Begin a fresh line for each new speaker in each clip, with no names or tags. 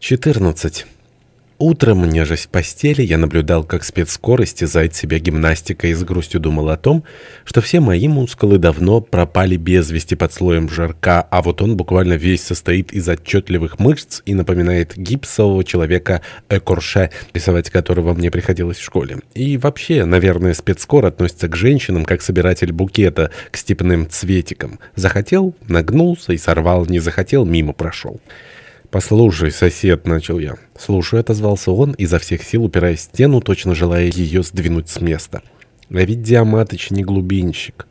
14. Утром, нежесть в постели, я наблюдал, как спецскор истязает себя гимнастикой и с грустью думал о том, что все мои мускулы давно пропали без вести под слоем жирка, а вот он буквально весь состоит из отчетливых мышц и напоминает гипсового человека Экорше, рисовать которого мне приходилось в школе. И вообще, наверное, спецскор относится к женщинам, как собиратель букета к степным цветикам. Захотел — нагнулся и сорвал, не захотел — мимо прошел. «Послушай, сосед», — начал я. «Слушай», — отозвался он, изо всех сил упирая стену, точно желая ее сдвинуть с места. «А ведь Диаматыч не глубинщик».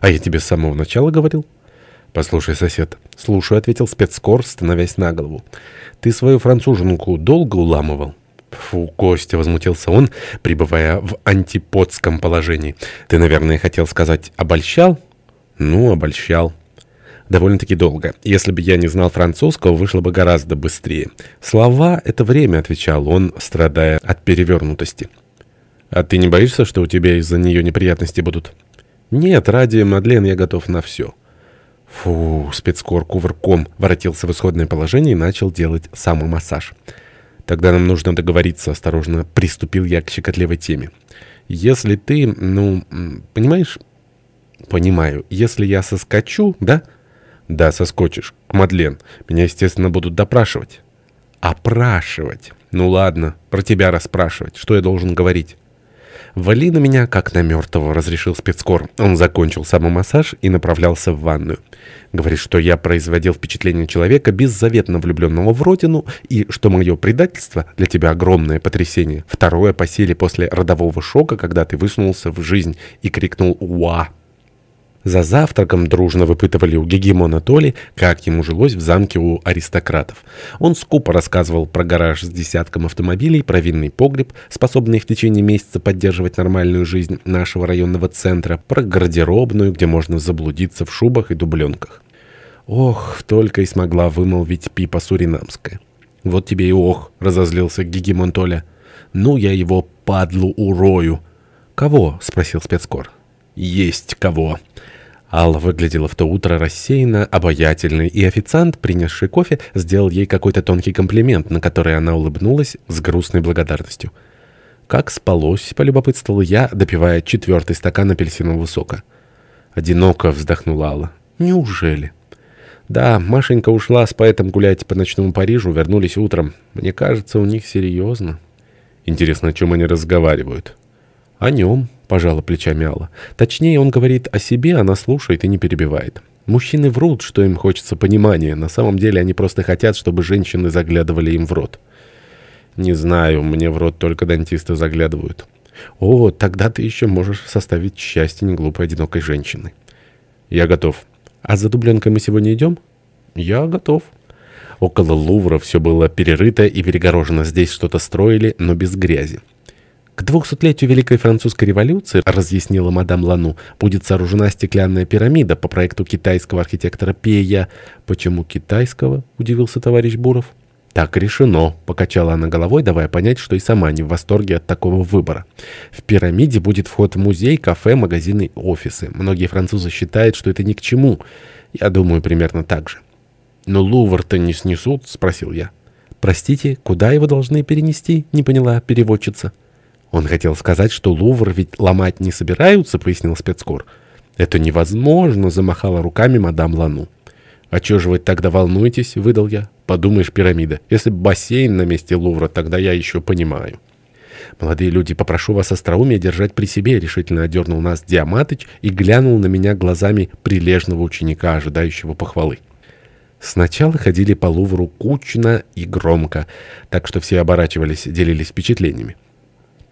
«А я тебе с самого начала говорил?» «Послушай, сосед». «Слушаю», — ответил спецкор, становясь на голову. «Ты свою француженку долго уламывал?» «Фу, Костя!» — возмутился он, пребывая в антиподском положении. «Ты, наверное, хотел сказать «обольщал»?» «Ну, обольщал». Довольно-таки долго. Если бы я не знал французского, вышло бы гораздо быстрее. «Слова — это время», — отвечал он, страдая от перевернутости. «А ты не боишься, что у тебя из-за нее неприятности будут?» «Нет, ради Мадлен я готов на все». Фу, спецкор кувырком воротился в исходное положение и начал делать самомассаж. «Тогда нам нужно договориться», — осторожно приступил я к щекотливой теме. «Если ты, ну, понимаешь...» «Понимаю. Если я соскочу, да?» «Да, соскочишь. К Мадлен. Меня, естественно, будут допрашивать». «Опрашивать? Ну ладно, про тебя расспрашивать. Что я должен говорить?» «Вали на меня, как на мертвого», — разрешил спецкор. Он закончил самомассаж и направлялся в ванную. Говорит, что я производил впечатление человека, беззаветно влюбленного в родину, и что мое предательство для тебя огромное потрясение. Второе по силе после родового шока, когда ты высунулся в жизнь и крикнул «Уа!» За завтраком дружно выпытывали у гегемона Толи, как ему жилось в замке у аристократов. Он скупо рассказывал про гараж с десятком автомобилей, про винный погреб, способный в течение месяца поддерживать нормальную жизнь нашего районного центра, про гардеробную, где можно заблудиться в шубах и дубленках. Ох, только и смогла вымолвить Пипа Суринамская. «Вот тебе и ох», — разозлился гегемон Толя. «Ну, я его падлу урою». «Кого?» — спросил спецкор. «Есть кого». Алла выглядела в то утро рассеянно, обаятельной, и официант, принесший кофе, сделал ей какой-то тонкий комплимент, на который она улыбнулась с грустной благодарностью. «Как спалось?» — полюбопытствовал я, допивая четвертый стакан апельсинового сока. Одиноко вздохнула Алла. «Неужели?» «Да, Машенька ушла с поэтом гулять по ночному Парижу, вернулись утром. Мне кажется, у них серьезно». «Интересно, о чем они разговаривают?» «О нем», — пожала плечами Алла. «Точнее, он говорит о себе, она слушает и не перебивает. Мужчины врут, что им хочется понимания. На самом деле они просто хотят, чтобы женщины заглядывали им в рот». «Не знаю, мне в рот только дантисты заглядывают». «О, тогда ты еще можешь составить счастье неглупой одинокой женщины». «Я готов». «А за дубленкой мы сегодня идем?» «Я готов». Около Лувра все было перерыто и перегорожено. Здесь что-то строили, но без грязи. К двухсотлетию Великой Французской революции, разъяснила мадам Лану, будет сооружена стеклянная пирамида по проекту китайского архитектора Пея. Почему китайского? Удивился товарищ Буров. «Так решено», — покачала она головой, давая понять, что и сама не в восторге от такого выбора. «В пирамиде будет вход в музей, кафе, магазины, офисы. Многие французы считают, что это ни к чему. Я думаю, примерно так же». «Но Лувр-то не снесут?» — спросил я. «Простите, куда его должны перенести?» — не поняла переводчица. Он хотел сказать, что Лувр ведь ломать не собираются, пояснил спецкор. Это невозможно, замахала руками мадам Лану. «А чё же вы тогда волнуетесь?» — выдал я. «Подумаешь, пирамида. Если бассейн на месте Лувра, тогда я еще понимаю». «Молодые люди, попрошу вас остроумие держать при себе», — решительно одернул нас Диаматыч и глянул на меня глазами прилежного ученика, ожидающего похвалы. Сначала ходили по Лувру кучно и громко, так что все оборачивались, делились впечатлениями.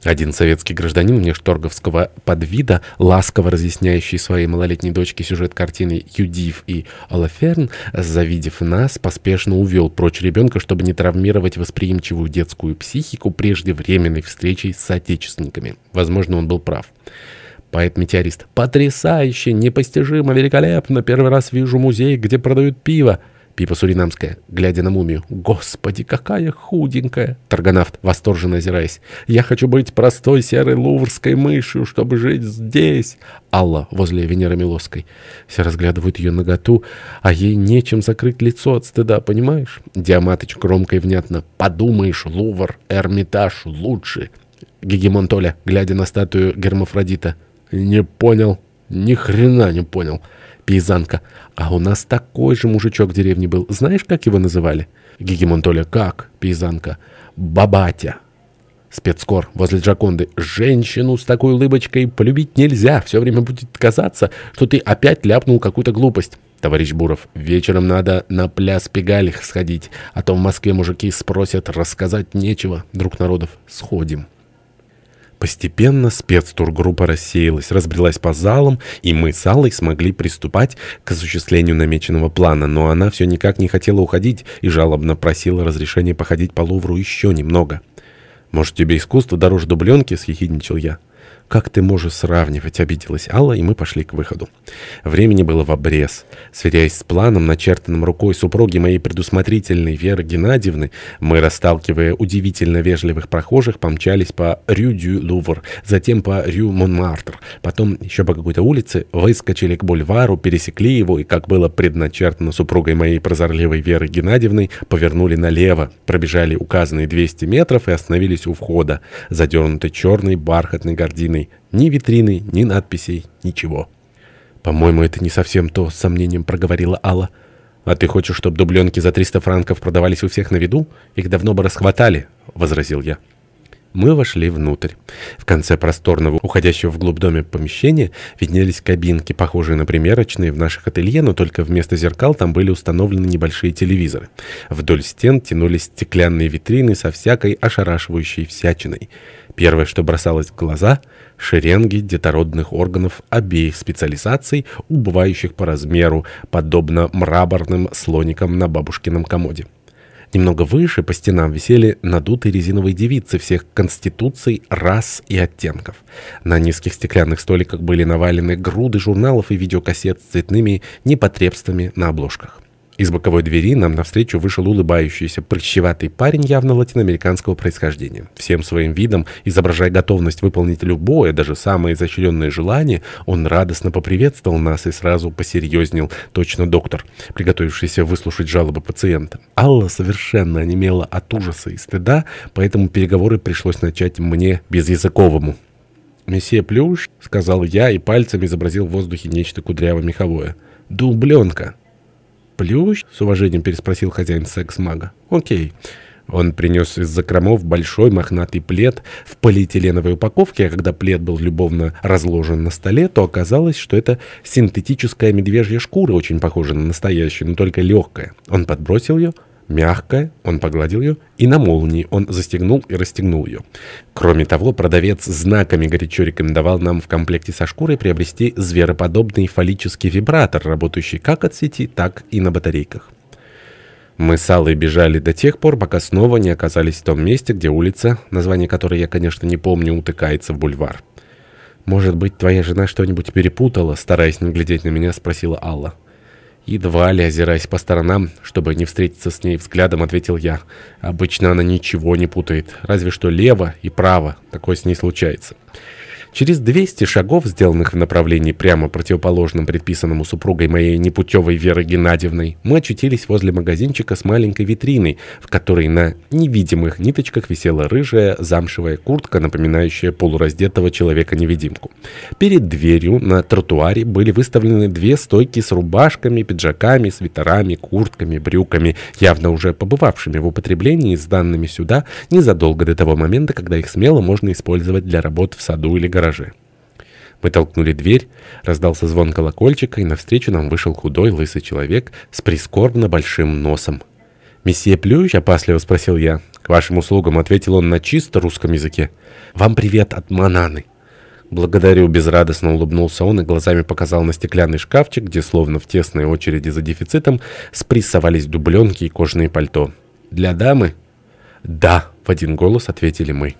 Один советский гражданин внешторговского подвида, ласково разъясняющий своей малолетней дочке сюжет картины «Юдив» и «Олаферн», завидев нас, поспешно увел прочь ребенка, чтобы не травмировать восприимчивую детскую психику преждевременной встречей с соотечественниками. Возможно, он был прав. Поэт-метеорист. «Потрясающе! Непостижимо! Великолепно! Первый раз вижу музей, где продают пиво!» Пипа Суринамская, глядя на мумию. «Господи, какая худенькая!» Торгонавт, восторженно озираясь. «Я хочу быть простой серой луврской мышью, чтобы жить здесь!» Алла возле Венеры Милосской. Все разглядывают ее наготу, а ей нечем закрыть лицо от стыда, понимаешь? Диаматыч громко и внятно. «Подумаешь, Лувр, Эрмитаж лучше!» Гегемон Толя, глядя на статую Гермафродита. «Не понял, ни хрена не понял!» Пейзанка. А у нас такой же мужичок в деревне был. Знаешь, как его называли? Гегемон Толя. Как? Пейзанка. Бабатя. Спецкор возле Джаконды. Женщину с такой улыбочкой полюбить нельзя. Все время будет казаться, что ты опять ляпнул какую-то глупость. Товарищ Буров, вечером надо на пляс Пегалих сходить, а то в Москве мужики спросят, рассказать нечего. Друг народов, сходим. Постепенно спецтургруппа рассеялась, разбрелась по залам, и мы с Аллой смогли приступать к осуществлению намеченного плана, но она все никак не хотела уходить и жалобно просила разрешения походить по Лувру еще немного. «Может, тебе искусство дороже дубленки?» — съехидничал я. «Как ты можешь сравнивать?» — обиделась Алла, и мы пошли к выходу. Времени было в обрез. Сверяясь с планом, начертанным рукой супруги моей предусмотрительной Веры Геннадьевны, мы, расталкивая удивительно вежливых прохожих, помчались по Рю-Дю-Лувр, затем по Рю-Монмартр, потом еще по какой-то улице, выскочили к бульвару, пересекли его и, как было предначертано супругой моей прозорливой Веры Геннадьевной, повернули налево, пробежали указанные 200 метров и остановились у входа, задернутой черной бархатной гординой витрины. Ни витрины, ни надписей, ничего. «По-моему, это не совсем то», — с сомнением проговорила Алла. «А ты хочешь, чтобы дубленки за 300 франков продавались у всех на виду? Их давно бы расхватали», — возразил я. Мы вошли внутрь. В конце просторного, уходящего вглубь дома помещения, виднелись кабинки, похожие на примерочные в наших ателье, но только вместо зеркал там были установлены небольшие телевизоры. Вдоль стен тянулись стеклянные витрины со всякой ошарашивающей всячиной. Первое, что бросалось в глаза — шеренги детородных органов обеих специализаций, убывающих по размеру, подобно мраморным слоникам на бабушкином комоде. Немного выше по стенам висели надутые резиновые девицы всех конституций, рас и оттенков. На низких стеклянных столиках были навалены груды журналов и видеокассет с цветными непотребствами на обложках. Из боковой двери нам навстречу вышел улыбающийся, прыщеватый парень явно латиноамериканского происхождения. Всем своим видом, изображая готовность выполнить любое, даже самое изощренное желание, он радостно поприветствовал нас и сразу посерьезнел, точно доктор, приготовившийся выслушать жалобы пациента. Алла совершенно онемела от ужаса и стыда, поэтому переговоры пришлось начать мне безязыковому. «Месье Плюш», — сказал я и пальцем изобразил в воздухе нечто кудряво-меховое. «Дубленка». «Плющ?» — с уважением переспросил хозяин секс-мага. «Окей». Он принес из закромов большой мохнатый плед в полиэтиленовой упаковке, а когда плед был любовно разложен на столе, то оказалось, что это синтетическая медвежья шкура, очень похожая на настоящую, но только легкая. Он подбросил ее, Мягкая, он погладил ее, и на молнии он застегнул и расстегнул ее. Кроме того, продавец знаками горячо рекомендовал нам в комплекте со шкурой приобрести звероподобный фаллический вибратор, работающий как от сети, так и на батарейках. Мы с Аллой бежали до тех пор, пока снова не оказались в том месте, где улица, название которой я, конечно, не помню, утыкается в бульвар. «Может быть, твоя жена что-нибудь перепутала?» Стараясь не глядеть на меня, спросила Алла. Едва ли, озираясь по сторонам, чтобы не встретиться с ней взглядом, ответил я. Обычно она ничего не путает, разве что лево и право. Такое с ней случается. Через 200 шагов, сделанных в направлении прямо противоположном предписанному супругой моей непутевой Веры Геннадьевной, мы очутились возле магазинчика с маленькой витриной, в которой на невидимых ниточках висела рыжая замшевая куртка, напоминающая полураздетого человека-невидимку. Перед дверью на тротуаре были выставлены две стойки с рубашками, пиджаками, свитерами, куртками, брюками, явно уже побывавшими в употреблении и сданными сюда незадолго до того момента, когда их смело можно использовать для работ в саду или гараже. Мы толкнули дверь, раздался звон колокольчика, и навстречу нам вышел худой лысый человек с прискорбно большим носом. «Месье Плющ?» — опасливо спросил я. «К вашим услугам», — ответил он на чисто русском языке. «Вам привет от Мананы». «Благодарю», — безрадостно улыбнулся он и глазами показал на стеклянный шкафчик, где, словно в тесной очереди за дефицитом, спрессовались дубленки и кожаные пальто. «Для дамы?» «Да», — в один голос ответили мы.